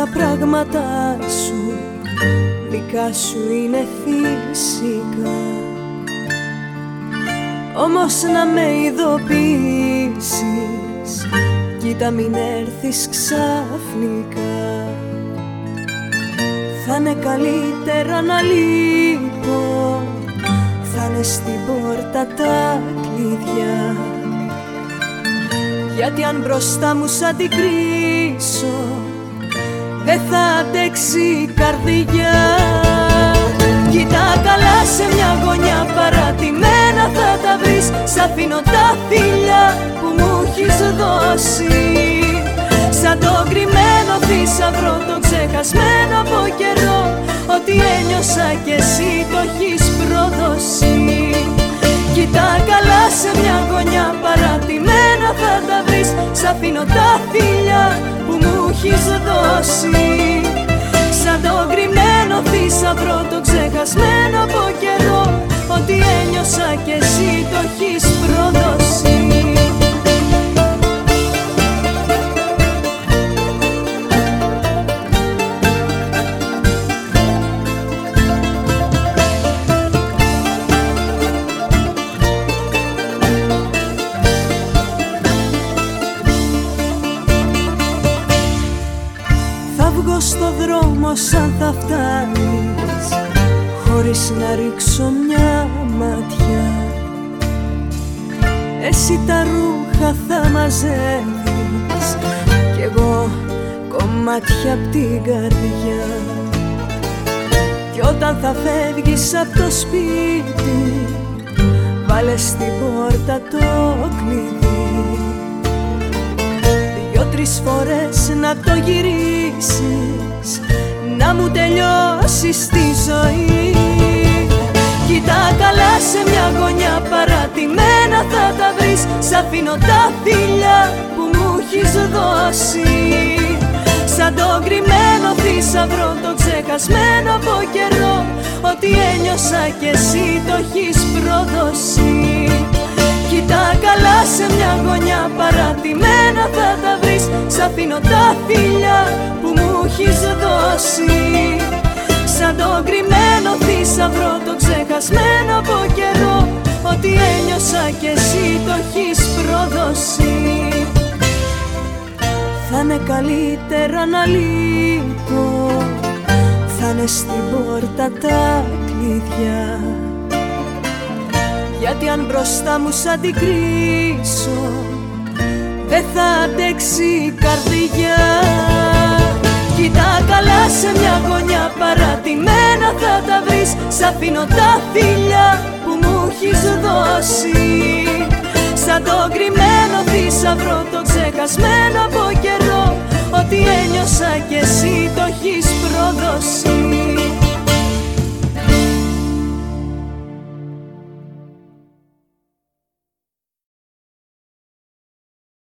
τα πράγματά σου. Δικά σου είναι φυσικά. Όμως να με ειδοποιήσεις Κοίτα μην έρθεις ξαφνικά. Θα είναι καλύτερα να λείπω Θα είναι στην πόρτα τα κλειδιά. Γιατί αν μπροστά μου σαν την κρίσω δεν θα αντέξει η καρδιά. Κοίτα καλά σε μια γωνιά παρατημένα θα τα βρεις. Σ' αφήνω τα φίλια που μου έχεις δώσει. Σαν το κρυμμένο θησαυρό το ξεχασμένο από καιρό. Ότι ένιωσα κι εσύ το έχεις προδώσει. Κοίτα καλά σε μια γωνιά παρατημένα θα τα βρεις. Σ' αφήνω τα φίλια που μου έχεις δώσει Σαν το γκριμένο θησαυρό το ξεχασμένο σαν θα φτάνεις Χωρίς να ρίξω μια ματιά. Εσύ τα ρούχα θα μαζεύεις Κι εγώ κομμάτια απ' την καρδιά. Κι όταν θα φεύγεις από το σπίτι Βάλε στην πόρτα το κλειδί Δυο-τρεις φορές να το γυρίσεις να μου τελειώσεις τη ζωή. Κοίτα καλά σε μια γωνιά παρατημένα θα τα βρεις Σ' αφήνω τα φίλια που μου έχεις δώσει. Σαν το γκριμένο θησαυρό το ξεχασμένο από καιρό Ότι ένιωσα κι εσύ το έχεις προδώσει Σ' αφήνω τα φίλια που μου έχεις δώσει. Σαν το κρυμμένο θησαυρό το ξεχασμένο από καιρό Ότι ένιωσα κι εσύ το έχεις προδώσει. Θα είναι καλύτερα να λείπω Θα είναι στην πόρτα τα κλειδιά. Γιατί αν μπροστά μου σαν την κρίσω Δεν θα αντέξει η καρδιά. Κοίτα καλά σε μια γωνιά παρατημένα θα τα βρεις. Σ' αφήνω τα φίλια που μου έχεις δώσει. Σαν το γκριμένο θησαυρό το ξεχασμένο από καιρό. Ότι ένιωσα κι εσύ το έχεις προδώσει